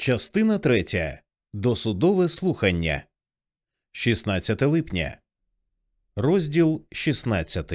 Частина третя. Досудове слухання. 16 липня. Розділ 16.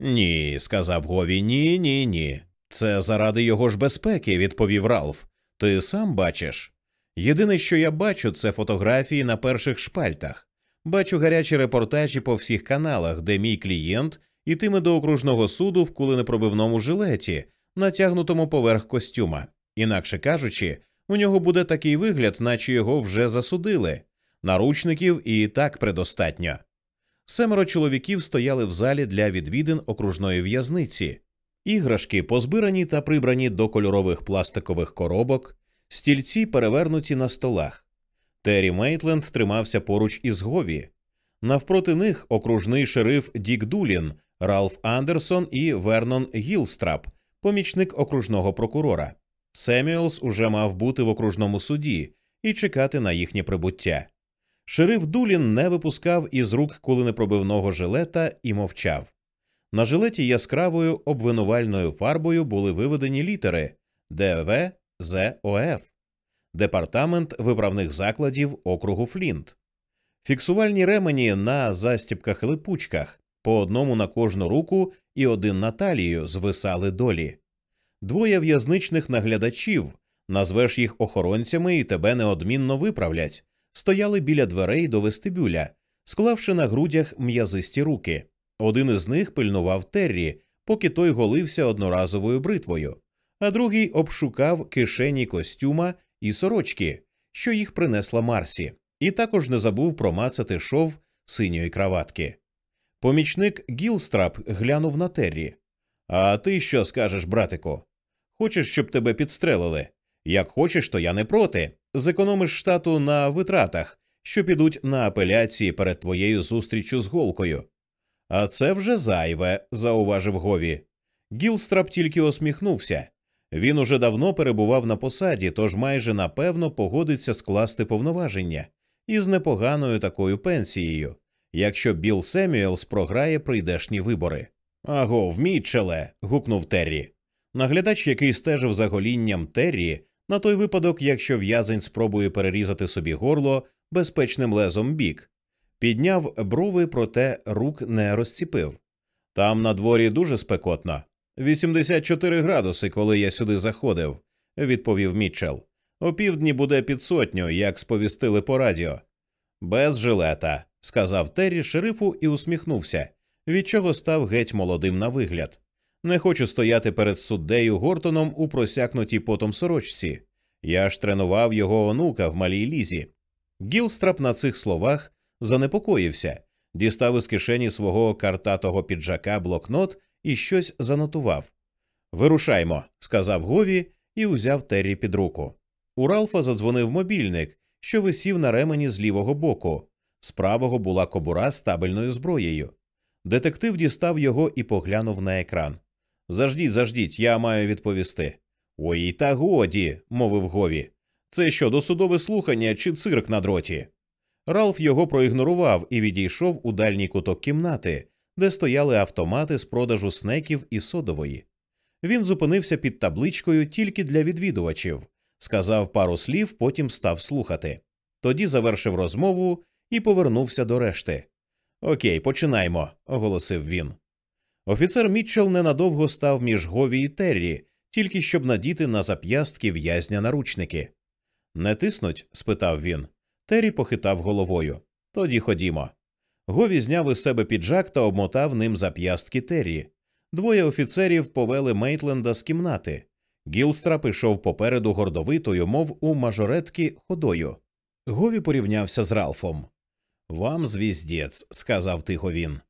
Ні, сказав Гові. Ні, ні, ні. Це заради його ж безпеки, відповів Ралф. Ти сам бачиш. Єдине, що я бачу, це фотографії на перших шпальтах. Бачу гарячі репортажі по всіх каналах, де мій клієнт ітиме до окружного суду в куленепробивному жилеті, натягнутому поверх костюма. Інакше кажучи, у нього буде такий вигляд, наче його вже засудили. Наручників і так предостатньо. Семеро чоловіків стояли в залі для відвідин окружної в'язниці. Іграшки позбирані та прибрані до кольорових пластикових коробок, стільці перевернуті на столах. Террі Мейтленд тримався поруч із Гові. Навпроти них окружний шериф Дік Дулін, Ралф Андерсон і Вернон Гілстрап, помічник окружного прокурора. Семюелс уже мав бути в окружному суді і чекати на їхнє прибуття. Шериф Дулін не випускав із рук куленепробивного жилета і мовчав. На жилеті яскравою обвинувальною фарбою були виведені літери ДВ Департамент виправних закладів округу Флінт. Фіксувальні ремені на застіпках липучках, по одному на кожну руку і один на талію звисали долі. Двоє в'язничних наглядачів, назвеш їх охоронцями і тебе неодмінно виправлять, стояли біля дверей до вестибюля, склавши на грудях м'язисті руки. Один із них пильнував Террі, поки той голився одноразовою бритвою, а другий обшукав кишені костюма і сорочки, що їх принесла Марсі, і також не забув промацати шов синьої краватки. Помічник Гілстрап глянув на Террі. А ти що скажеш, братику? Хочеш, щоб тебе підстрелили? Як хочеш, то я не проти. Зекономиш штату на витратах, що підуть на апеляції перед твоєю зустрічю з голкою. А це вже зайве, зауважив Гові. Гілстрап тільки осміхнувся. Він уже давно перебував на посаді, тож майже напевно погодиться скласти повноваження із непоганою такою пенсією, якщо Білл Семюелс програє прийдешні вибори. Агов, Мітчеле. гукнув Террі. Наглядач, який стежив за голінням Террі, на той випадок, якщо в'язень спробує перерізати собі горло безпечним лезом бік, підняв брови, проте рук не розціпив. Там на дворі дуже спекотно. 84 градуси, коли я сюди заходив, відповів Мітчел. О півдні буде під сотню, як сповістили по радіо. Без жилета, сказав Террі шерифу і усміхнувся, від чого став геть молодим на вигляд. Не хочу стояти перед суддею Гортоном у просякнутій потом сорочці. Я ж тренував його онука в малій лізі. Гілстрап на цих словах занепокоївся, дістав із кишені свого картатого піджака блокнот і щось занотував. Вирушаймо, сказав Гові і узяв Террі під руку. У Ралфа задзвонив мобільник, що висів на ремені з лівого боку. З правого була кобура з табельною зброєю. Детектив дістав його і поглянув на екран. Заждіть, заждіть, я маю відповісти. Ой, та годі, мовив Гові. Це що, досудове слухання чи цирк на дроті? Ралф його проігнорував і відійшов у дальній куток кімнати, де стояли автомати з продажу снеків і содової. Він зупинився під табличкою тільки для відвідувачів, сказав пару слів, потім став слухати. Тоді завершив розмову і повернувся до решти. Окей, починаймо, оголосив він. Офіцер Мітчелл ненадовго став між Гові і Террі, тільки щоб надіти на зап'ястки в'язня наручники. Не тиснуть? спитав він. Террі похитав головою. Тоді ходімо. Гові зняв із себе піджак та обмотав ним зап'ястки Террі. Двоє офіцерів повели Мейтленда з кімнати. Гілстра пішов попереду гордовитою, мов у мажоретки ходою. Гові порівнявся з Ралфом. Вам звіздець, сказав тихо він.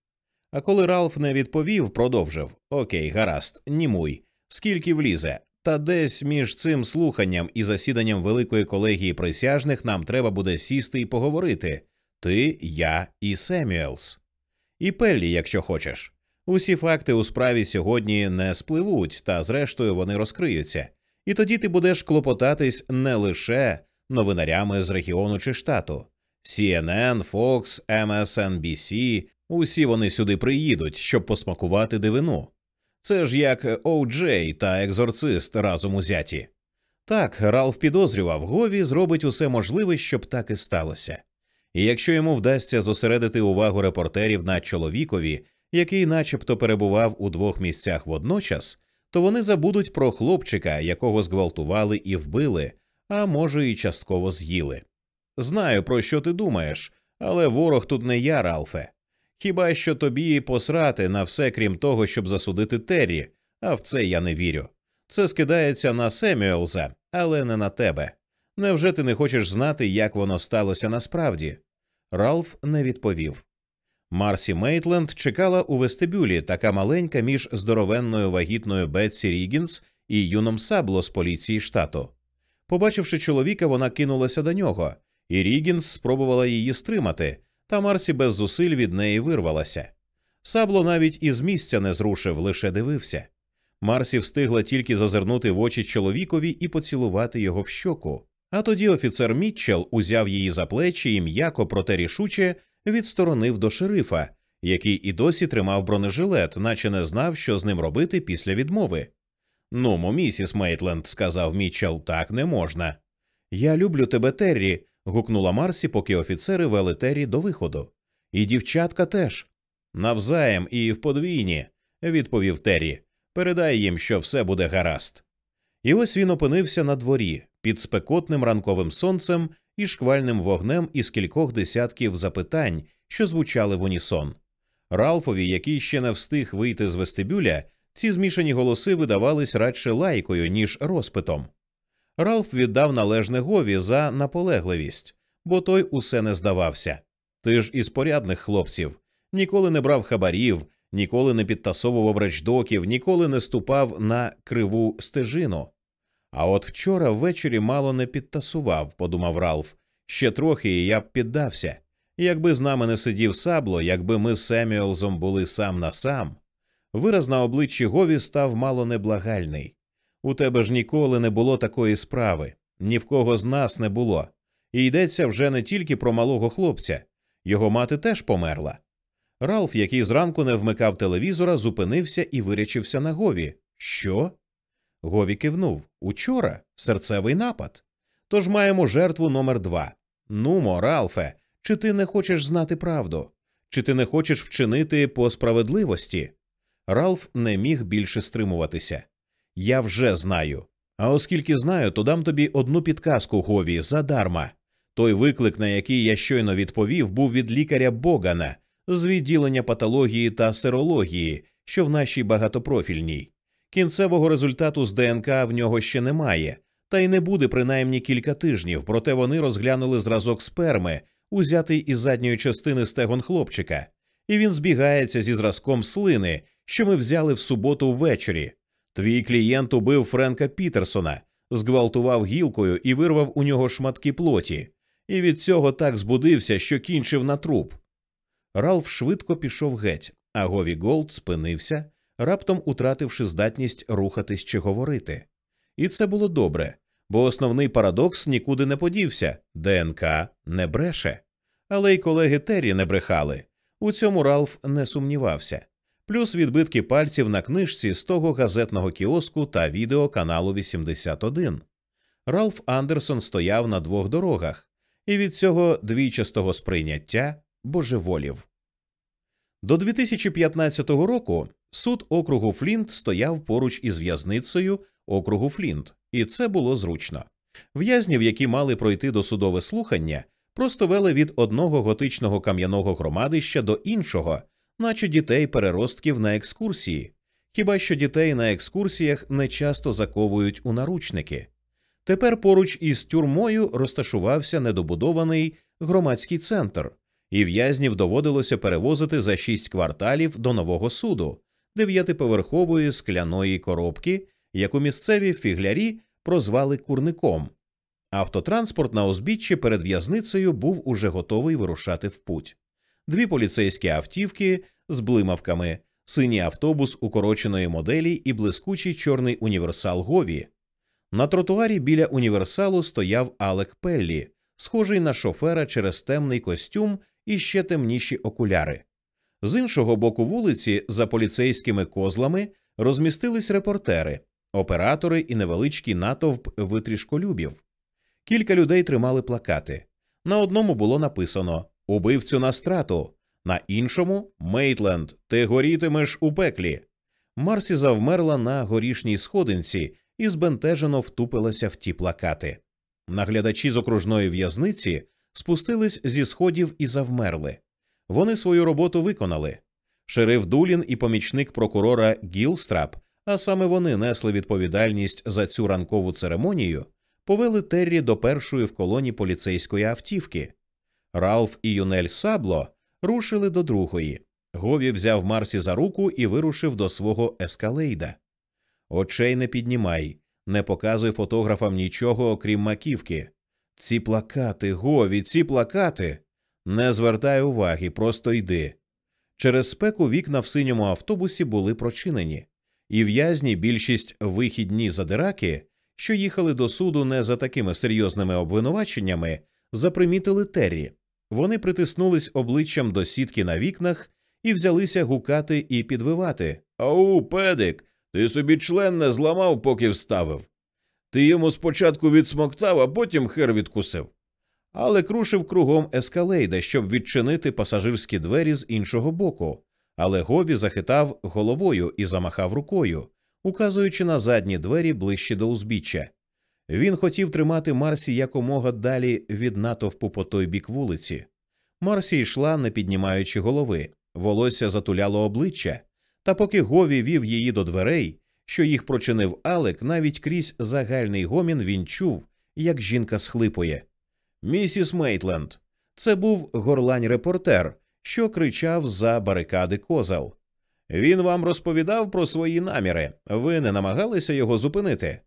А коли Ралф не відповів, продовжив Окей, гаразд, німуй, скільки влізе. Та десь між цим слуханням і засіданням великої колегії присяжних нам треба буде сісти і поговорити ти, я і Семюелс. І Пеллі, якщо хочеш. Усі факти у справі сьогодні не спливуть, та зрештою вони розкриються, і тоді ти будеш клопотатись не лише новинарями з регіону чи штату. CNN, Fox, MSNBC, усі вони сюди приїдуть, щоб посмакувати дивину. Це ж як Оу-Джей та екзорцист разом узяті. Так, Ралф підозрював, Гові зробить усе можливе, щоб так і сталося. І якщо йому вдасться зосередити увагу репортерів на чоловікові, який начебто перебував у двох місцях водночас, то вони забудуть про хлопчика, якого зґвалтували і вбили, а може, і частково з'їли. Знаю, про що ти думаєш, але ворог тут не я, Ралфе. Хіба що тобі посрати на все крім того, щоб засудити Террі, а в це я не вірю. Це скидається на Семюелза, але не на тебе. Невже ти не хочеш знати, як воно сталося насправді? Ралф не відповів. Марсі Мейтленд чекала у вестибюлі, така маленька між здоровенною вагітною Бетсі Рігінс і юном Сабло з поліції штату. Побачивши чоловіка, вона кинулася до нього, і Рігінс спробувала її стримати, та Марсі без зусиль від неї вирвалася. Сабло навіть із місця не зрушив, лише дивився. Марсі встигла тільки зазирнути в очі чоловікові і поцілувати його в щоку. А тоді офіцер Мітчел узяв її за плечі і м'яко, проте рішуче відсторонив до шерифа, який і досі тримав бронежилет, наче не знав, що з ним робити після відмови. Ну, місіс Мейтленд, сказав Мітчел, так не можна. Я люблю тебе, Террі. Гукнула Марсі, поки офіцери вели Террі до виходу. І дівчатка теж. Навзаєм і в подвійні, відповів Террі. Передай їм, що все буде гаразд. І ось він опинився на дворі під спекотним ранковим сонцем і шквальним вогнем із кількох десятків запитань, що звучали в унісон. Ралфові, який ще не встиг вийти з вестибюля, ці змішані голоси видавались радше лайкою, ніж розпитом. Ралф віддав належне Гові за наполегливість, бо той усе не здавався. Ти ж із порядних хлопців, ніколи не брав хабарів, ніколи не підтасовував речдоків, ніколи не ступав на криву стежину. А от вчора ввечері мало не підтасував, подумав Ралф. Ще трохи і я б піддався. Якби з нами не сидів сабло, якби ми з Семюелзом були сам на сам. Вираз на обличчі Гові став мало неблагальний. У тебе ж ніколи не було такої справи, ні в кого з нас не було. І йдеться вже не тільки про малого хлопця, його мати теж померла. Ралф, який зранку не вмикав телевізора, зупинився і вирячився на Гові. Що? Гові кивнув Учора серцевий напад. Тож маємо жертву номер два. Нумо, Ралфе, чи ти не хочеш знати правду? Чи ти не хочеш вчинити по справедливості? Ралф не міг більше стримуватися. Я вже знаю. А оскільки знаю, то дам тобі одну підказку Гові задарма. Той виклик, на який я щойно відповів, був від лікаря Богана з відділення патології та серології, що в нашій багатопрофільній. Кінцевого результату з ДНК в нього ще немає, та й не буде принаймні кілька тижнів, проте вони розглянули зразок сперми, узятий із задньої частини стегон хлопчика, і він збігається зі зразком слини, що ми взяли в суботу ввечері. Твій клієнт убив Френка Пітерсона, зґвалтував гілкою і вирвав у нього шматки плоті, і від цього так збудився, що кінчив на труп. Ралф швидко пішов геть, а Гові Голд спинився раптом утративши здатність рухатись чи говорити. І це було добре, бо основний парадокс нікуди не подівся ДНК не бреше. Але й колеги Террі не брехали. У цьому Ралф не сумнівався. Плюс відбитки пальців на книжці з того газетного кіоску та відео каналу 81. Ралф Андерсон стояв на двох дорогах, і від цього двійчастого сприйняття божеволів. До 2015 року Суд округу Флінт стояв поруч із в'язницею округу Флінт, і це було зручно. В'язнів, які мали пройти до судове слухання, просто вели від одного готичного кам'яного громадища до іншого, наче дітей переростків на екскурсії. Хіба що дітей на екскурсіях не часто заковують у наручники. Тепер поруч із тюрмою розташувався недобудований громадський центр, і в'язнів доводилося перевозити за шість кварталів до нового суду, дев'ятиповерхової скляної коробки, яку місцеві фіглярі прозвали курником. Автотранспорт на узбіччі перед в'язницею був уже готовий вирушати в путь. Дві поліцейські автівки з блимавками, синій автобус укороченої моделі і блискучий чорний універсал Гові. На тротуарі біля універсалу стояв Алек Пеллі, схожий на шофера через темний костюм і ще темніші окуляри. З іншого боку вулиці, за поліцейськими козлами, розмістились репортери, оператори і невеличкий натовп витрішколюбів. Кілька людей тримали плакати. На одному було написано Убивцю на страту, на іншому Мейтленд, ти горітимеш у пеклі. Марсі завмерла на горішній сходинці і збентежено втупилася в ті плакати. Наглядачі з окружної в'язниці спустились зі сходів і завмерли. Вони свою роботу виконали. Шериф Дулін і помічник прокурора Гілстрап, а саме вони несли відповідальність за цю ранкову церемонію, повели Террі до першої в колоні поліцейської автівки. Ралф і Юнель Сабло рушили до другої. Гові взяв Марсі за руку і вирушив до свого ескалейда. Очей не піднімай, не показуй фотографам нічого, окрім маківки. Ці плакати, Гові, ці плакати. Не звертай уваги, просто йди. Через спеку вікна в синьому автобусі були прочинені, і в'язні більшість вихідні задираки, що їхали до суду не за такими серйозними обвинуваченнями, запримітили Террі. Вони притиснулись обличчям до сітки на вікнах і взялися гукати і підвивати. Ау, педик, ти собі член не зламав, поки вставив. Ти йому спочатку відсмоктав, а потім хер відкусив. Але крушив кругом ескалейда, щоб відчинити пасажирські двері з іншого боку. Але Гові захитав головою і замахав рукою, указуючи на задні двері ближче до узбіччя. Він хотів тримати Марсі якомога далі від натовпу по той бік вулиці. Марсі йшла, не піднімаючи голови, волосся затуляло обличчя, та поки Гові вів її до дверей, що їх прочинив Алек, навіть крізь загальний гомін він чув, як жінка схлипує. Місіс Мейтленд. Це був горлань репортер, що кричав з-за барикади козел. Він вам розповідав про свої наміри. Ви не намагалися його зупинити.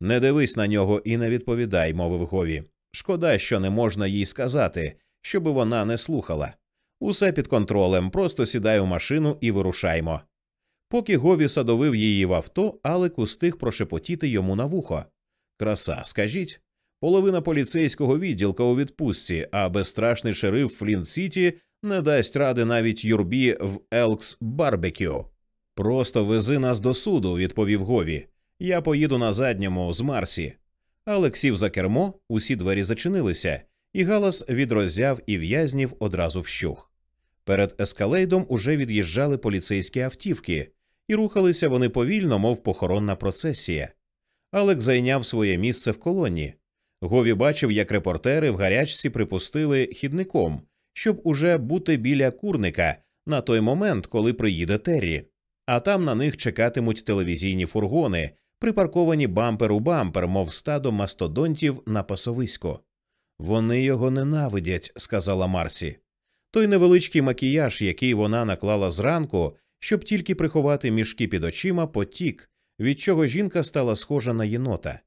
Не дивись на нього і не відповідай, мовив Гові. Шкода, що не можна їй сказати, щоби вона не слухала. Усе під контролем, просто сідай у машину і вирушаймо. Поки Гові садовив її в авто, Алек устиг прошепотіти йому на вухо. Краса, скажіть. Половина поліцейського відділка у відпустці, а безстрашний шериф Флінт Сіті не дасть ради навіть юрбі в Елкс Барбекю. Просто вези нас до суду, відповів Гові. Я поїду на задньому з Марсі. Алек сів за кермо, усі двері зачинилися, і галас відроззяв і в'язнів одразу вщух. Перед ескалейдом уже від'їжджали поліцейські автівки, і рухалися вони повільно, мов похоронна процесія. Алек зайняв своє місце в колоні. Гові бачив, як репортери в гарячці припустили хідником, щоб уже бути біля курника на той момент, коли приїде Террі. А там на них чекатимуть телевізійні фургони, припарковані бампер у бампер, мов стадо мастодонтів на пасовисько. Вони його ненавидять, сказала Марсі. Той невеличкий макіяж, який вона наклала зранку, щоб тільки приховати мішки під очима, потік, від чого жінка стала схожа на єнота.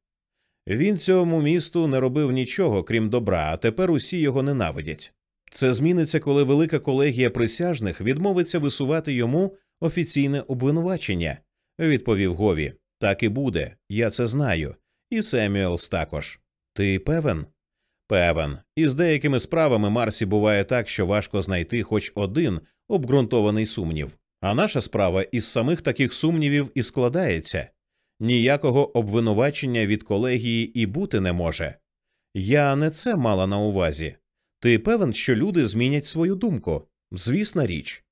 Він цьому місту не робив нічого, крім добра, а тепер усі його ненавидять. Це зміниться, коли велика колегія присяжних відмовиться висувати йому офіційне обвинувачення, відповів Гові. Так і буде, я це знаю. І Семюелс також. Ти певен? Певен. І з деякими справами Марсі буває так, що важко знайти хоч один обґрунтований сумнів. А наша справа із самих таких сумнівів і складається ніякого обвинувачення від колегії і бути не може. Я не це мала на увазі. Ти певен, що люди змінять свою думку? Звісна річ.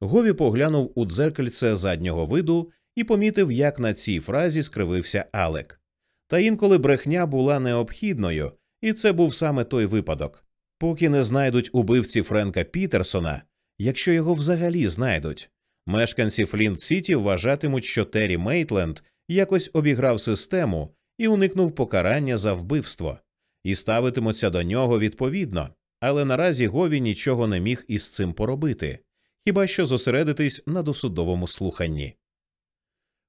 Гові поглянув у дзеркальце заднього виду і помітив, як на цій фразі скривився Алек. Та інколи брехня була необхідною, і це був саме той випадок. Поки не знайдуть убивці Френка Пітерсона, якщо його взагалі знайдуть, мешканці Флінт Сіті вважатимуть, що Террі Мейтленд якось обіграв систему і уникнув покарання за вбивство, і ставитимуться до нього відповідно. Але наразі Гові нічого не міг із цим поробити, хіба що зосередитись на досудовому слуханні.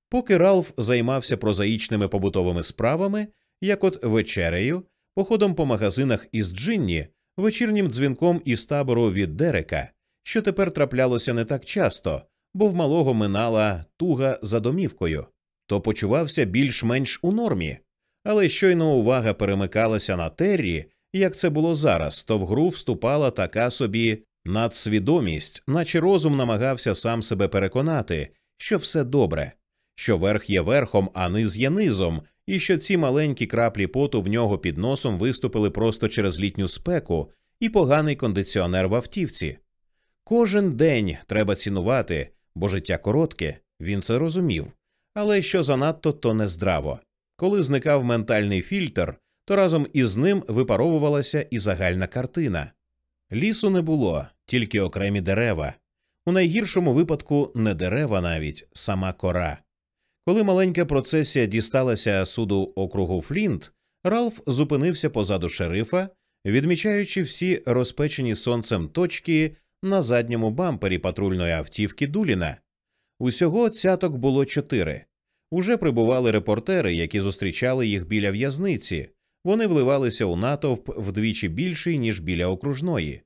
Поки Ралф займався прозаїчними побутовими справами, як от вечерею, походом по магазинах із Джинні, вечірнім дзвінком із табору від Дерека, що тепер траплялося не так часто, бо в малого минала туга за домівкою, то почувався більш-менш у нормі. Але щойно увага перемикалася на Террі, як це було зараз, то в гру вступала така собі надсвідомість, наче розум намагався сам себе переконати, що все добре, що верх є верхом, а низ є низом, і що ці маленькі краплі поту в нього під носом виступили просто через літню спеку і поганий кондиціонер в автівці. Кожен день треба цінувати, бо життя коротке, він це розумів, але що занадто, то нездраво. Коли зникав ментальний фільтр, то разом із ним випаровувалася і загальна картина. Лісу не було, тільки окремі дерева. У найгіршому випадку не дерева навіть, сама кора. Коли маленька процесія дісталася суду округу Флінт, Ралф зупинився позаду шерифа, відмічаючи всі розпечені сонцем точки на задньому бампері патрульної автівки Дуліна. Усього цяток було чотири. Уже прибували репортери, які зустрічали їх біля в'язниці. Вони вливалися у натовп вдвічі більший, ніж біля окружної,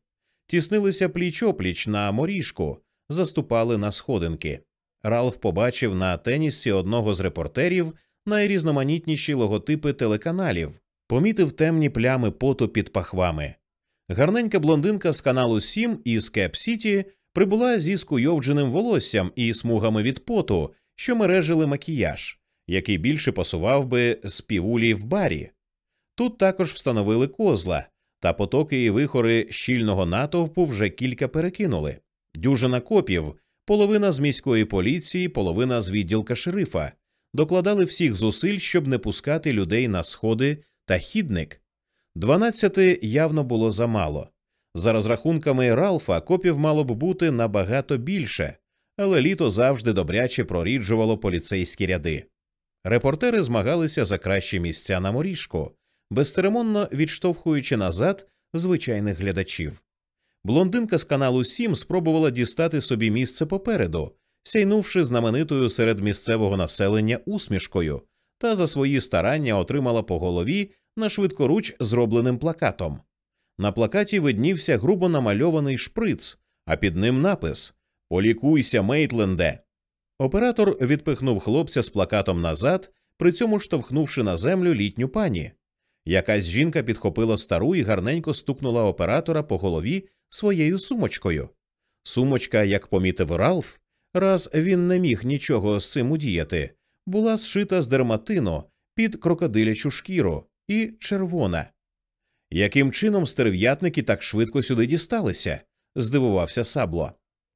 тіснилися пліч опліч на моріжку, заступали на сходинки. Ралф побачив на тенісі одного з репортерів найрізноманітніші логотипи телеканалів, помітив темні плями поту під пахвами. Гарненька блондинка з каналу 7 із Кеп Сіті прибула зі скуйовдженим волоссям і смугами від поту, що мережили макіяж, який більше посував би з півулі в барі. Тут також встановили козла, та потоки і вихори щільного натовпу вже кілька перекинули. Дюжина копів, половина з міської поліції, половина з відділка шерифа, докладали всіх зусиль, щоб не пускати людей на сходи та хідник. Дванадцяти явно було замало. За розрахунками Ралфа, копів мало б бути набагато більше, але літо завжди добряче проріджувало поліцейські ряди. Репортери змагалися за кращі місця на моріжку, безцеремонно відштовхуючи назад звичайних глядачів. Блондинка з каналу 7 спробувала дістати собі місце попереду, сяйнувши знаменитою серед місцевого населення усмішкою, та за свої старання отримала по голові на швидкоруч зробленим плакатом. На плакаті виднівся грубо намальований шприц, а під ним напис Полікуйся, Мейтленде. Оператор відпихнув хлопця з плакатом назад, при цьому штовхнувши на землю літню пані. Якась жінка підхопила стару і гарненько стукнула оператора по голові своєю сумочкою. Сумочка, як помітив Ралф, раз він не міг нічого з цим удіяти, була зшита з дерматину під крокодилячу шкіру і червона. Яким чином стерв'ятники так швидко сюди дісталися? здивувався сабло.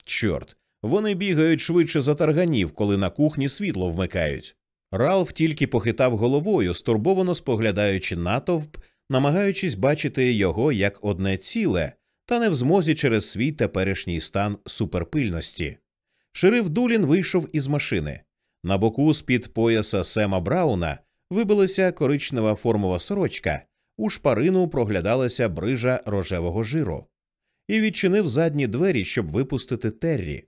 Чорт, вони бігають швидше за тарганів, коли на кухні світло вмикають. Ралф тільки похитав головою, стурбовано споглядаючи натовп, намагаючись бачити його як одне ціле, та не в змозі через свій теперішній стан суперпильності. Шериф Дулін вийшов із машини. На боку з під пояса Сема Брауна вибилася коричнева формова сорочка, у шпарину проглядалася брижа рожевого жиру, і відчинив задні двері, щоб випустити Террі.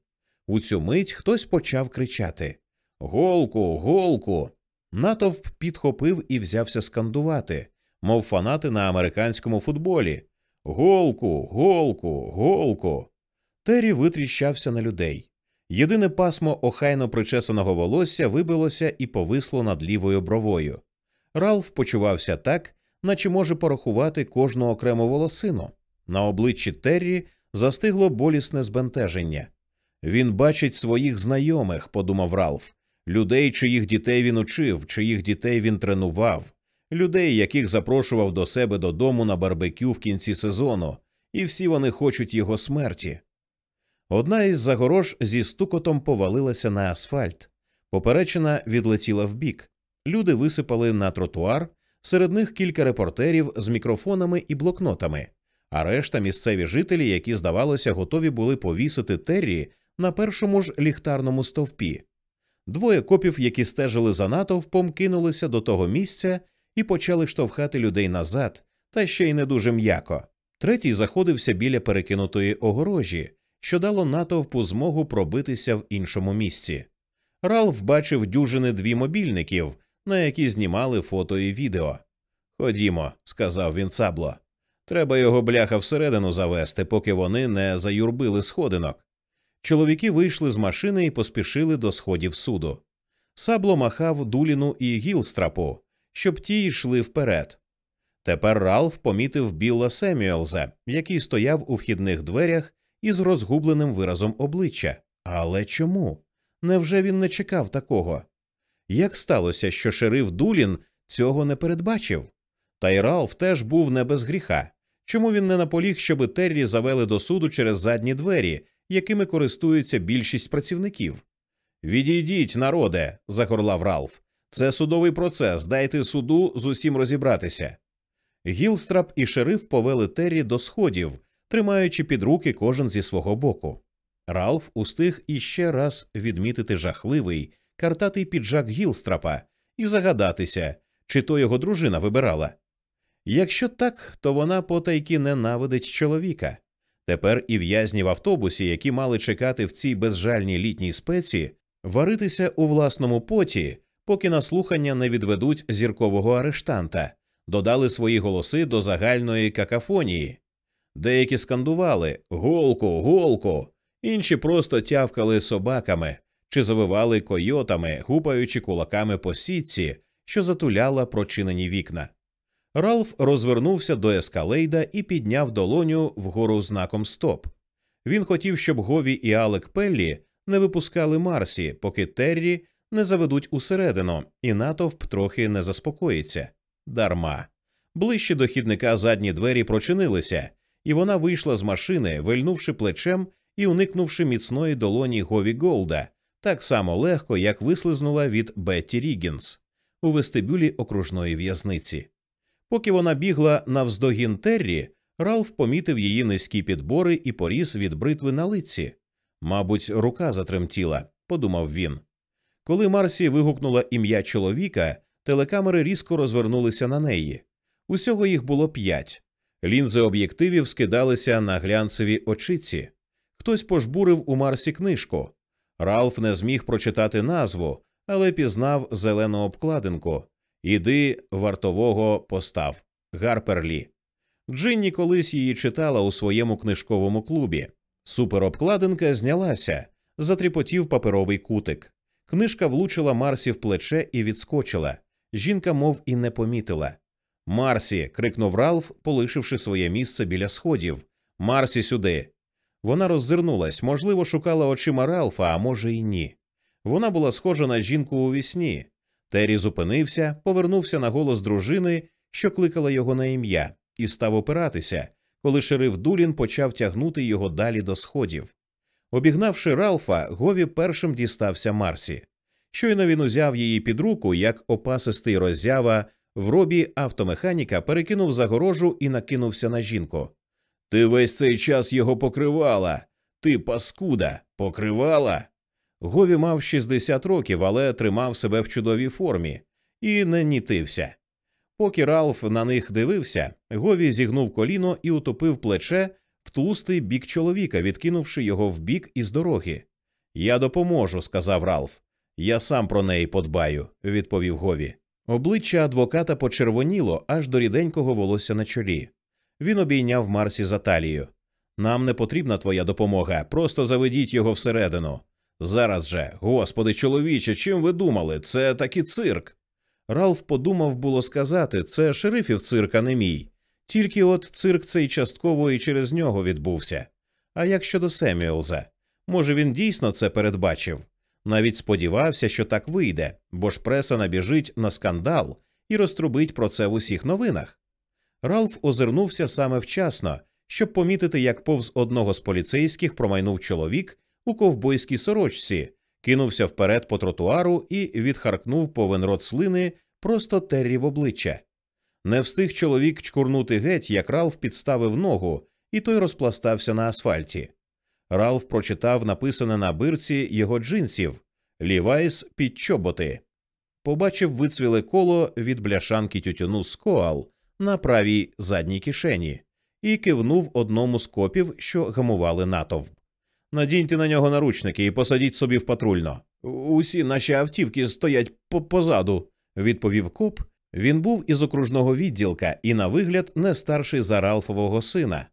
У цю мить хтось почав кричати Голку, голку. Натовп підхопив і взявся скандувати, мов фанати на американському футболі. Голку, голку, голку. Террі витріщався на людей. Єдине пасмо охайно причесаного волосся вибилося і повисло над лівою бровою. Ралф почувався так, наче може порахувати кожну окрему волосину. На обличчі Террі застигло болісне збентеження. Він бачить своїх знайомих, подумав Ралф, людей, чиїх дітей він учив, чиїх дітей він тренував, людей, яких запрошував до себе додому на барбекю в кінці сезону, і всі вони хочуть його смерті. Одна із загорож зі стукотом повалилася на асфальт, поперечина відлетіла вбік. Люди висипали на тротуар, серед них кілька репортерів з мікрофонами і блокнотами, а решта місцеві жителі, які, здавалося, готові були повісити Террі на першому ж ліхтарному стовпі. Двоє копів, які стежили за натовпом, кинулися до того місця і почали штовхати людей назад, та ще й не дуже м'яко. Третій заходився біля перекинутої огорожі, що дало натовпу змогу пробитися в іншому місці. Ралф бачив дюжини дві мобільників, на які знімали фото і відео. Ходімо, сказав він сабло. Треба його бляха всередину завести, поки вони не заюрбили сходинок. Чоловіки вийшли з машини і поспішили до сходів суду. Сабло махав Дуліну і Гілстрапу, щоб ті йшли вперед. Тепер Ралф помітив Білла Семюелза, який стояв у вхідних дверях із розгубленим виразом обличчя. Але чому? Невже він не чекав такого? Як сталося, що шериф Дулін цього не передбачив? Та й Ралф теж був не без гріха. Чому він не наполіг, щоби Террі завели до суду через задні двері, якими користується більшість працівників? Відійдіть, народе, загорлав Ралф. Це судовий процес. Дайте суду з усім розібратися. Гілстрап і шериф повели Террі до сходів, тримаючи під руки кожен зі свого боку. Ралф устиг іще раз відмітити жахливий, картатий піджак Гілстрапа і загадатися, чи то його дружина вибирала. Якщо так, то вона потайки ненавидить чоловіка. Тепер і в'язні в автобусі, які мали чекати в цій безжальній літній спеці, варитися у власному поті, поки на слухання не відведуть зіркового арештанта, додали свої голоси до загальної какафонії. Деякі скандували голку, голку, інші просто тявкали собаками чи завивали койотами, гупаючи кулаками по сітці, що затуляла прочинені вікна. Ралф розвернувся до ескалейда і підняв долоню вгору знаком Стоп. Він хотів, щоб Гові і Алек Пеллі не випускали Марсі, поки Террі не заведуть усередину, і натовп трохи не заспокоїться. Дарма. Ближче до хідника задні двері прочинилися, і вона вийшла з машини, вильнувши плечем і уникнувши міцної долоні Гові Голда, так само легко, як вислизнула від Бетті Рігінс у вестибюлі окружної в'язниці. Поки вона бігла навздогін Террі, Ралф помітив її низькі підбори і поріс від бритви на лиці. Мабуть, рука затремтіла, подумав він. Коли Марсі вигукнула ім'я чоловіка, телекамери різко розвернулися на неї. Усього їх було п'ять. Лінзи об'єктивів скидалися на глянцеві очиці. Хтось пожбурив у Марсі книжку. Ралф не зміг прочитати назву, але пізнав зелену обкладинку. Іди вартового постав Гарперлі. Джинні колись її читала у своєму книжковому клубі. Суперобкладинка знялася, затріпотів паперовий кутик. Книжка влучила Марсі в плече і відскочила. Жінка, мов і не помітила. Марсі. крикнув Ралф, полишивши своє місце біля сходів. Марсі сюди. Вона роззирнулась, можливо, шукала очима Ралфа, а може, й ні. Вона була схожа на жінку у вісні. Террі зупинився, повернувся на голос дружини, що кликала його на ім'я, і став опиратися, коли шериф Дулін почав тягнути його далі до сходів. Обігнавши Ралфа, Гові першим дістався Марсі. Щойно він узяв її під руку, як опасистий роззява в робі автомеханіка перекинув загорожу і накинувся на жінку. Ти весь цей час його покривала. Ти паскуда, покривала. Гові мав 60 років, але тримав себе в чудовій формі і не нітився. Поки Ралф на них дивився, Гові зігнув коліно і утопив плече в тлустий бік чоловіка, відкинувши його в бік із дороги. Я допоможу, сказав Ралф. Я сам про неї подбаю, відповів Гові. Обличчя адвоката почервоніло аж до ріденького волосся на чолі. Він обійняв Марсі за талію. Нам не потрібна твоя допомога, просто заведіть його всередину. Зараз же, господи чоловіче, чим ви думали? Це таки цирк. Ралф подумав було сказати це шерифів цирк, а не мій. Тільки от цирк цей частково і через нього відбувся. А як щодо Семюелза? Може, він дійсно це передбачив? Навіть сподівався, що так вийде, бо ж преса набіжить на скандал і розтрубить про це в усіх новинах. Ралф озирнувся саме вчасно, щоб помітити, як повз одного з поліцейських промайнув чоловік у ковбойській сорочці, кинувся вперед по тротуару і відхаркнув повен рот слини просто Террі в обличчя. Не встиг чоловік чкурнути геть, як Ралф підставив ногу, і той розпластався на асфальті. Ралф прочитав написане на бирці його джинсів Лівайс під чоботи. Побачив вицвіле коло від бляшанки тютюну скоал на правій задній кишені і кивнув одному з копів, що гамували натовп. Надіньте на нього наручники і посадіть собі в патрульно. Усі наші автівки стоять позаду, відповів коп. Він був із окружного відділка і, на вигляд, не старший за Ралфового сина.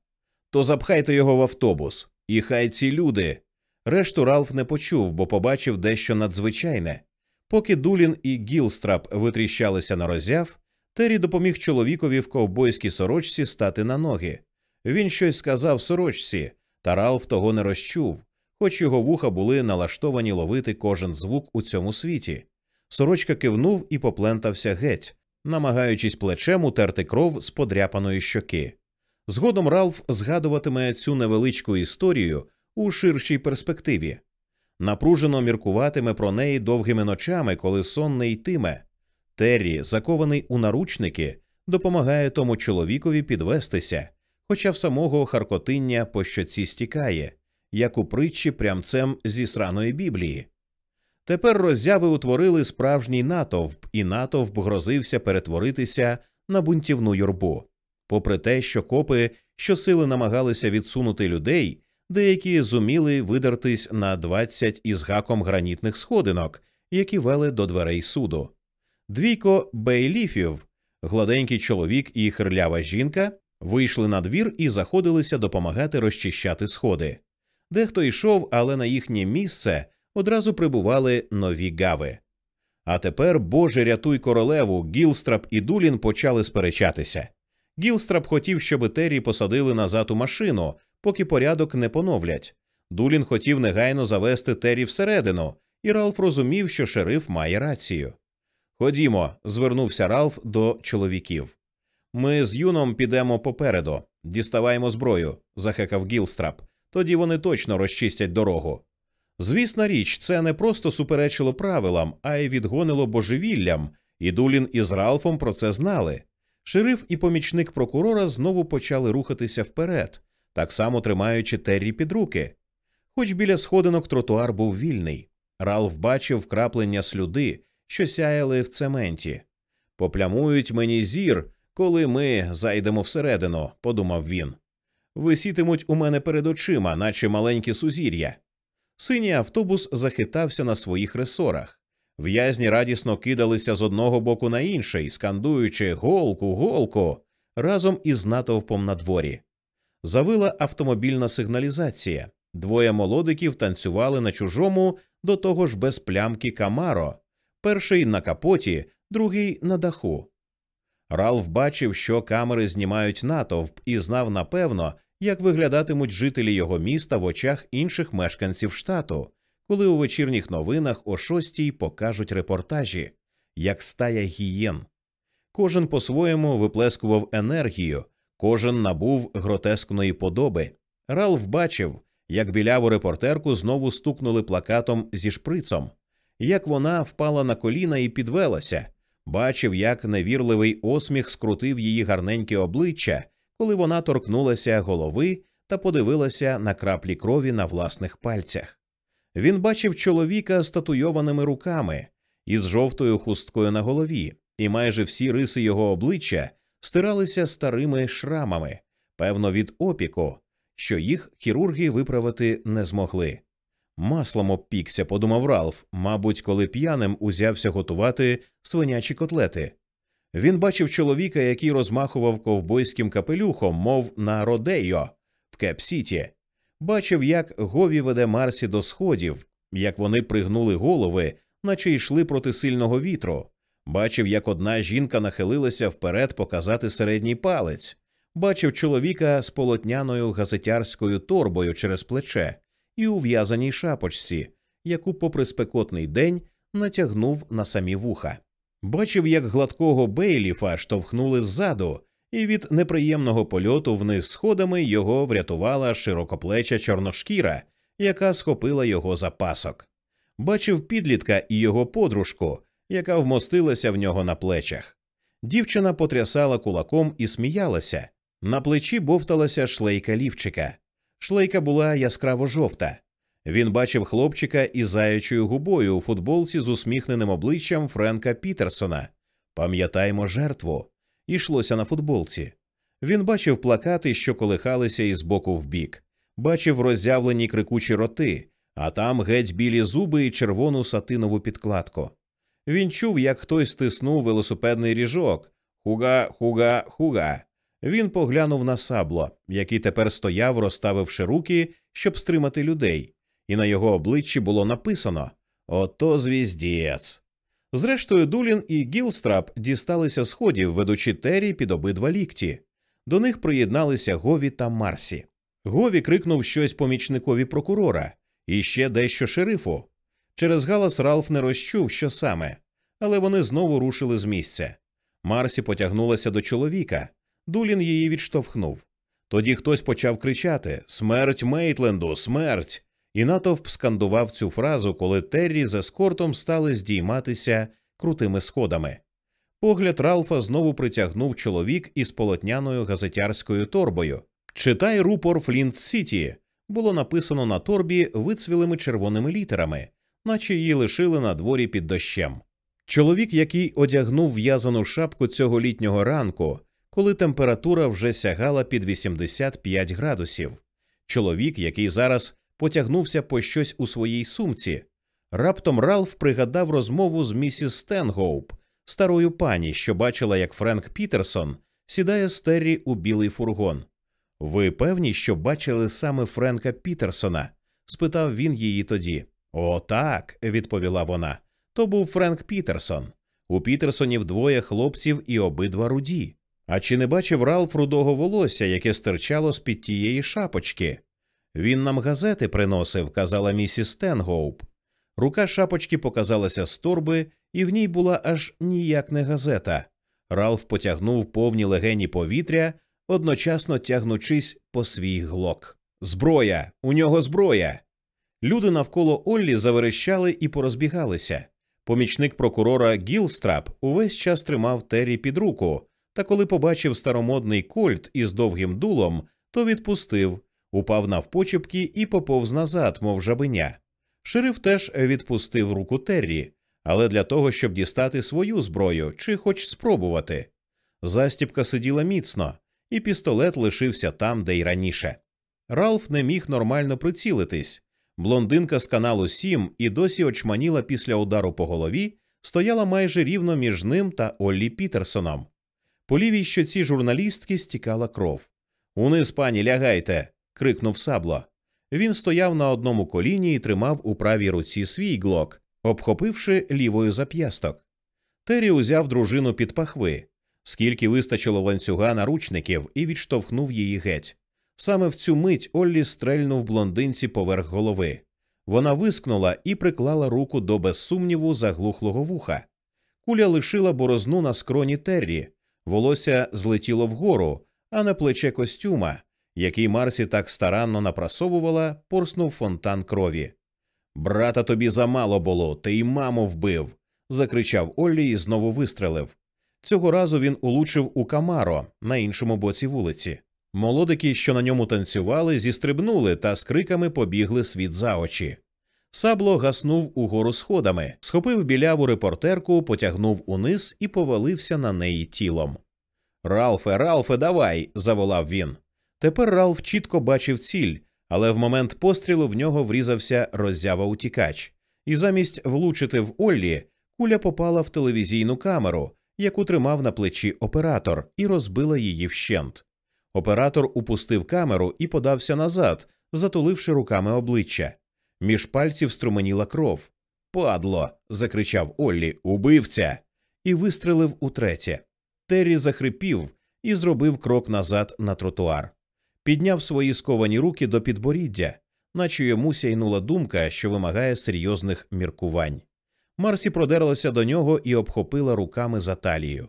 То запхайте його в автобус, і хай ці люди. Решту Ралф не почув, бо побачив дещо надзвичайне. Поки Дулін і Гілстрап витріщалися на роззяв, Террі допоміг чоловікові в ковбойській сорочці стати на ноги. Він щось сказав сорочці, та Ралф того не розчув, хоч його вуха були налаштовані ловити кожен звук у цьому світі. Сорочка кивнув і поплентався геть, намагаючись плечем утерти кров з подряпаної щоки. Згодом Ралф згадуватиме цю невеличку історію у ширшій перспективі. Напружено міркуватиме про неї довгими ночами, коли сон не йтиме. Террі, закований у наручники, допомагає тому чоловікові підвестися, хоча в самого харкотиння по щоці стікає, як у притчі прямцем зі сраної біблії. Тепер роззяви утворили справжній натовп, і натовп грозився перетворитися на бунтівну юрбу. Попри те, що копи щосили намагалися відсунути людей, деякі зуміли видертись на 20 із гаком гранітних сходинок, які вели до дверей суду. Двійко бейліфів, гладенький чоловік і хирлява жінка, вийшли на двір і заходилися допомагати розчищати сходи. Дехто йшов, але на їхнє місце одразу прибували нові гави. А тепер, Боже, рятуй королеву, Гілстрап і Дулін почали сперечатися. Гілстрап хотів, щоб Террі посадили назад у машину, поки порядок не поновлять. Дулін хотів негайно завести Террі всередину, і Ралф розумів, що шериф має рацію. Ходімо, звернувся Ралф до чоловіків. Ми з юном підемо попереду, діставаємо зброю, захекав Гілстрап. Тоді вони точно розчистять дорогу. Звісна річ, це не просто суперечило правилам, а й відгонило божевіллям, і Дулін із Ралфом про це знали. Шериф і помічник прокурора знову почали рухатися вперед, так само тримаючи Террі під руки. Хоч біля сходинок тротуар був вільний. Ралф бачив вкраплення слюди, що сяяли в цементі. Поплямують мені зір, коли ми зайдемо всередину, подумав він. Висітимуть у мене перед очима, наче маленькі сузір'я. Синій автобус захитався на своїх ресорах. В'язні радісно кидалися з одного боку на інший, скандуючи голку, голку разом із натовпом на дворі. Завила автомобільна сигналізація. Двоє молодиків танцювали на чужому, до того ж без плямки Камаро, перший на капоті, другий на даху. Ралф бачив, що камери знімають натовп, і знав напевно, як виглядатимуть жителі його міста в очах інших мешканців штату, коли у вечірніх новинах о шостій покажуть репортажі, як стая гієн. Кожен по-своєму виплескував енергію, кожен набув гротескної подоби. Ралф бачив, як біляву репортерку знову стукнули плакатом зі шприцом, як вона впала на коліна і підвелася, бачив, як невірливий осміх скрутив її гарненьке обличчя, коли вона торкнулася голови та подивилася на краплі крові на власних пальцях. Він бачив чоловіка з татуйованими руками із жовтою хусткою на голові, і майже всі риси його обличчя стиралися старими шрамами, певно, від опіку, що їх хірурги виправити не змогли. Маслом обпікся, подумав Ралф, мабуть, коли п'яним узявся готувати свинячі котлети. Він бачив чоловіка, який розмахував ковбойським капелюхом, мов на Родейо в Кеп-Сіті. Бачив, як Гові веде Марсі до сходів, як вони пригнули голови, наче йшли проти сильного вітру. Бачив, як одна жінка нахилилася вперед показати середній палець, бачив чоловіка з полотняною газетярською торбою через плече і у в'язаній шапочці, яку, попри спекотний день, натягнув на самі вуха. Бачив, як гладкого Бейліфа штовхнули ззаду, і від неприємного польоту вниз сходами його врятувала широкоплеча чорношкіра, яка схопила його за пасок. Бачив підлітка і його подружку, яка вмостилася в нього на плечах. Дівчина потрясала кулаком і сміялася. На плечі бовталася шлейка лівчика. Шлейка була яскраво жовта. Він бачив хлопчика із заячою губою у футболці з усміхненим обличчям Френка Пітерсона. Пам'ятаймо жертву. Ішлося на футболці. Він бачив плакати, що колихалися із боку в бік, бачив роззявлені крикучі роти, а там геть білі зуби і червону сатинову підкладку. Він чув, як хтось стиснув велосипедний ріжок. Хуга, хуга, хуга. Він поглянув на сабло, який тепер стояв, розставивши руки, щоб стримати людей, і на його обличчі було написано Ото звіздєць. Зрештою, Дулін і Гілстрап дісталися сходів, ведучи Террі під обидва лікті. До них приєдналися Гові та Марсі. Гові крикнув щось помічникові прокурора і ще дещо шерифу. Через галас Ралф не розчув, що саме. але вони знову рушили з місця. Марсі потягнулася до чоловіка. Дулін її відштовхнув. Тоді хтось почав кричати Смерть Мейтленду, смерть! І натовп скандував цю фразу, коли Террі з ескортом стали здійматися крутими сходами. Погляд Ралфа знову притягнув чоловік із полотняною газетярською торбою. Читай рупор Флінт Сіті було написано на торбі вицвілими червоними літерами, наче її лишили на дворі під дощем. Чоловік, який одягнув в'язану шапку цього літнього ранку, коли температура вже сягала під 85 градусів, чоловік, який зараз потягнувся по щось у своїй сумці. Раптом Ралф пригадав розмову з місіс Стенгоуп, старою пані, що бачила, як Френк Пітерсон сідає з Террі у білий фургон. Ви певні, що бачили саме Френка Пітерсона? спитав він її тоді. «О, так», – відповіла вона. То був Френк Пітерсон. У Пітерсонів двоє хлопців і обидва руді. А чи не бачив Ралф рудого волосся, яке стирчало з під тієї шапочки? Він нам газети приносив, казала місіс Стенгоуп. Рука шапочки показалася з торби, і в ній була аж ніяк не газета. Ралф потягнув повні легені повітря, одночасно тягнучись по свій глок. Зброя! У нього зброя! Люди навколо Оллі заверещали і порозбігалися. Помічник прокурора Гілстрап увесь час тримав Террі під руку, та коли побачив старомодний кольт із довгим дулом, то відпустив, упав навпочепки і поповз назад, мов жабеня. Шериф теж відпустив руку Террі, але для того, щоб дістати свою зброю чи хоч спробувати. Застіпка сиділа міцно, і пістолет лишився там, де й раніше. Ралф не міг нормально прицілитись. Блондинка з каналу 7 і досі очманіла після удару по голові, стояла майже рівно між ним та Оллі Пітерсоном. По лівій щоці журналістки стікала кров. Униз, пані, лягайте. Крикнув сабло. Він стояв на одному коліні і тримав у правій руці свій глок, обхопивши лівою зап'ясток. Террі узяв дружину під пахви, скільки вистачило ланцюга наручників, і відштовхнув її геть. Саме в цю мить Оллі стрельнув блондинці поверх голови. Вона вискнула і приклала руку до без сумніву заглухлого вуха. Куля лишила борозну на скроні Террі, волосся злетіло вгору, а на плече костюма, який Марсі так старанно напрасовувала, порснув фонтан крові. Брата тобі замало було, ти й маму вбив. закричав Оллі і знову вистрелив. Цього разу він улучив у Камаро на іншому боці вулиці. Молодики, що на ньому танцювали, зістрибнули та з криками побігли світ за очі. Сабло гаснув угору сходами, схопив біляву репортерку, потягнув униз і повалився на неї тілом. Ралфе, Ралфе, давай. заволав він. Тепер Ралф чітко бачив ціль, але в момент пострілу в нього врізався роззява утікач, і замість влучити в Оллі, куля попала в телевізійну камеру, яку тримав на плечі оператор, і розбила її вщент. Оператор упустив камеру і подався назад, затуливши руками обличчя. Між пальців струменіла кров. Падло. закричав Оллі, убивця, і вистрелив утретє. Террі захрипів і зробив крок назад на тротуар. Підняв свої сковані руки до підборіддя, наче йому сяйнула думка, що вимагає серйозних міркувань. Марсі продерлася до нього і обхопила руками за талію.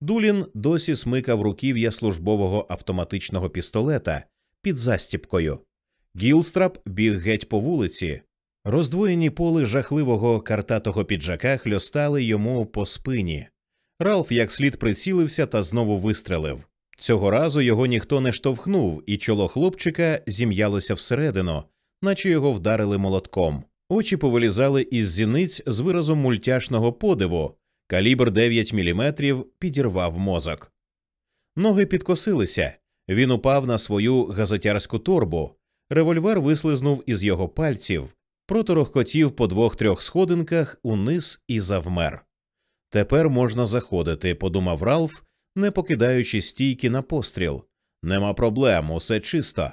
Дулін досі смикав руків'я службового автоматичного пістолета під застіпкою. Гілстрап біг геть по вулиці. Роздвоєні поли жахливого картатого піджака хльостали йому по спині. Ралф як слід прицілився та знову вистрелив. Цього разу його ніхто не штовхнув, і чоло хлопчика зім'ялося всередину, наче його вдарили молотком. Очі повилізали із зіниць з виразом мультяшного подиву, Калібр 9 мм підірвав мозок. Ноги підкосилися. Він упав на свою газетярську торбу. Револьвер вислизнув із його пальців, проторохкотів по двох-трьох сходинках униз і завмер. Тепер можна заходити, подумав Ралф, не покидаючи стійки на постріл. Нема проблем, усе чисто.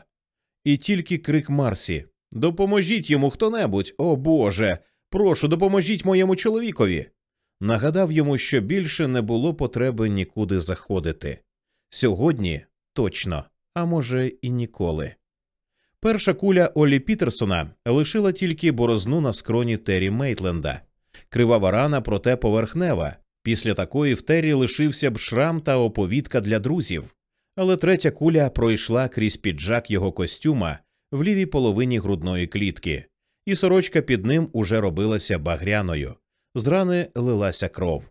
І тільки крик Марсі Допоможіть йому хто небудь, о Боже. Прошу, допоможіть моєму чоловікові нагадав йому, що більше не було потреби нікуди заходити. Сьогодні точно, а може, і ніколи. Перша куля Олі Пітерсона лишила тільки борозну на скроні Террі Мейтленда. Кривава рана, проте поверхнева. Після такої в Террі лишився б шрам та оповідка для друзів. Але третя куля пройшла крізь піджак його костюма в лівій половині грудної клітки, і сорочка під ним уже робилася багряною. З рани лилася кров.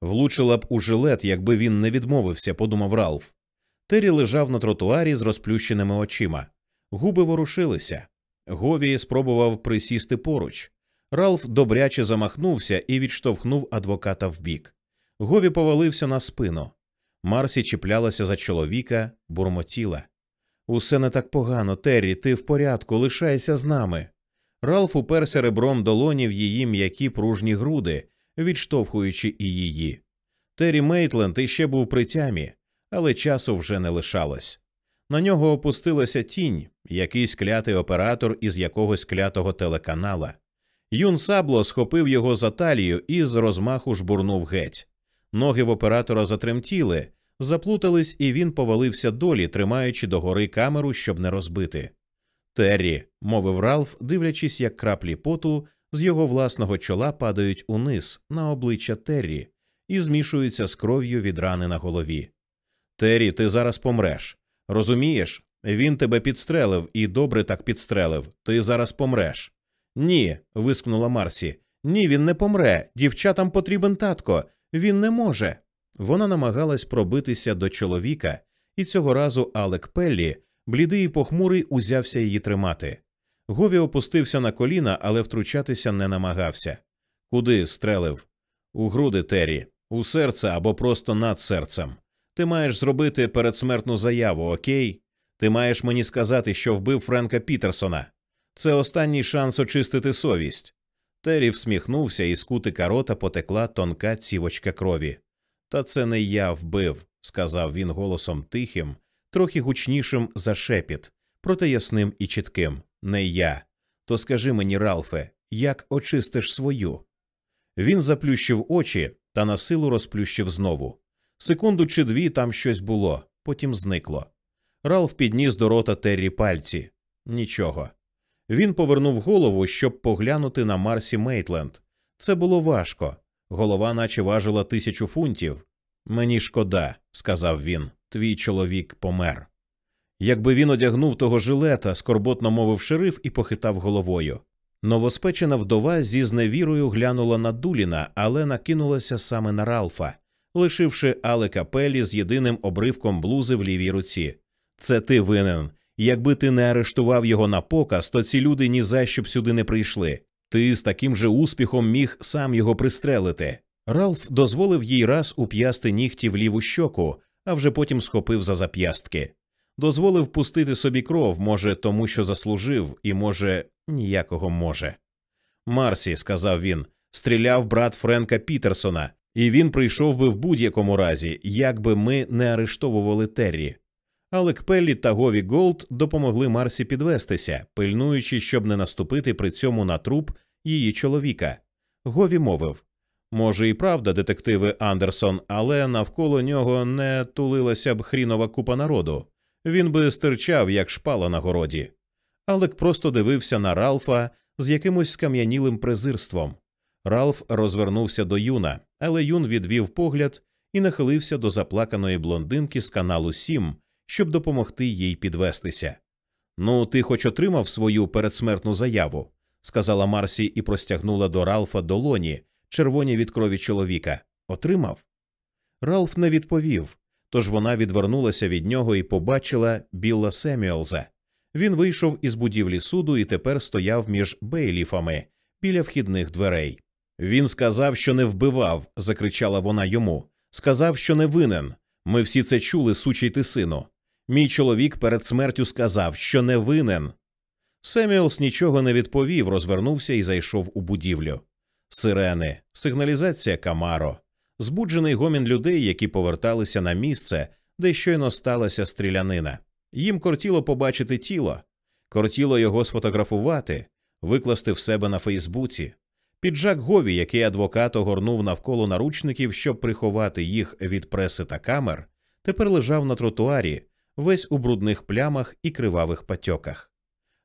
Влучила б у жилет, якби він не відмовився, подумав Ралф. Террі лежав на тротуарі з розплющеними очима. Губи ворушилися. Гові спробував присісти поруч. Ралф добряче замахнувся і відштовхнув адвоката вбік. Гові повалився на спину. Марсі чіплялася за чоловіка, бурмотіла. Усе не так погано, Террі, ти в порядку, лишайся з нами. Ралф уперся ребром долоні в її м'які пружні груди, відштовхуючи і її. Террі Мейтленд іще був при тямі, але часу вже не лишалось. На нього опустилася тінь, якийсь клятий оператор із якогось клятого телеканала. Юн Сабло схопив його за талію і з розмаху жбурнув геть. Ноги в оператора затремтіли, заплутались, і він повалився долі, тримаючи догори камеру, щоб не розбити. Террі, мовив Ралф, дивлячись, як краплі поту з його власного чола падають униз на обличчя Террі і змішуються з кров'ю від рани на голові. Террі, ти зараз помреш. Розумієш? Він тебе підстрелив і добре так підстрелив. Ти зараз помреш. Ні. вискнула Марсі. Ні, він не помре. Дівчатам потрібен татко. Він не може. Вона намагалась пробитися до чоловіка, і цього разу Алек Пеллі, блідий і похмурий, узявся її тримати. Гові опустився на коліна, але втручатися не намагався. Куди стрелив? У груди Террі, у серце або просто над серцем. Ти маєш зробити передсмертну заяву, окей? Ти маєш мені сказати, що вбив Френка Пітерсона. Це останній шанс очистити совість. Террі всміхнувся, і з кутика рота потекла тонка цівочка крові. Та це не я вбив, сказав він голосом тихим, трохи гучнішим за шепіт, проте ясним і чітким. Не я. То скажи мені, Ралфе, як очистиш свою? Він заплющив очі та на силу розплющив знову. Секунду чи дві там щось було, потім зникло. Ралф підніс до рота Террі пальці. Нічого. Він повернув голову, щоб поглянути на Марсі Мейтленд. Це було важко. Голова наче важила тисячу фунтів. Мені шкода, сказав він. Твій чоловік помер. Якби він одягнув того жилета, скорботно мовив шериф і похитав головою. Новоспечена вдова зі зневірою глянула на Дуліна, але накинулася саме на Ралфа, лишивши Алека Пелі з єдиним обривком блузи в лівій руці. Це ти винен. Якби ти не арештував його на показ, то ці люди ні за що б сюди не прийшли. Ти з таким же успіхом міг сам його пристрелити. Ралф дозволив їй раз уп'ясти нігті в ліву щоку, а вже потім схопив за зап'ястки. Дозволив пустити собі кров, може, тому що заслужив, і, може, ніякого може. Марсі, сказав він, стріляв брат Френка Пітерсона, і він прийшов би в будь-якому разі, якби ми не арештовували Террі. Алек Пеллі та Гові Голд допомогли Марсі підвестися, пильнуючи, щоб не наступити при цьому на труп її чоловіка. Гові мовив може, і правда, детективи Андерсон, але навколо нього не тулилася б хрінова купа народу. Він би стирчав, як шпала на городі. Алек просто дивився на Ралфа з якимось скам'янілим презирством. Ралф розвернувся до Юна, але Юн відвів погляд і нахилився до заплаканої блондинки з каналу Сім, щоб допомогти їй підвестися. Ну, ти хоч отримав свою передсмертну заяву, сказала Марсі і простягнула до Ралфа долоні, червоні від крові чоловіка. Отримав? Ралф не відповів, тож вона відвернулася від нього і побачила Білла Семюелза. Він вийшов із будівлі суду і тепер стояв між бейліфами біля вхідних дверей. Він сказав, що не вбивав, закричала вона йому. Сказав, що не винен. Ми всі це чули, сучий ти сину. Мій чоловік перед смертю сказав, що не винен. Семюелс нічого не відповів, розвернувся і зайшов у будівлю. Сирени, сигналізація Камаро, збуджений гомін людей, які поверталися на місце, де щойно сталася стрілянина. Їм кортіло побачити тіло, кортіло його сфотографувати, викласти в себе на Фейсбуці. Піджак Гові, який адвокат огорнув навколо наручників, щоб приховати їх від преси та камер, тепер лежав на тротуарі, весь у брудних плямах і кривавих патьоках.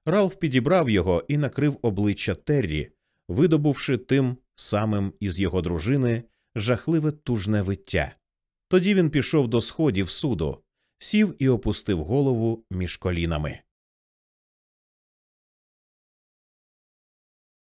Ралф підібрав його і накрив обличчя Террі, видобувши тим самим із його дружини жахливе тужне виття. Тоді він пішов до сходів суду, сів і опустив голову між колінами.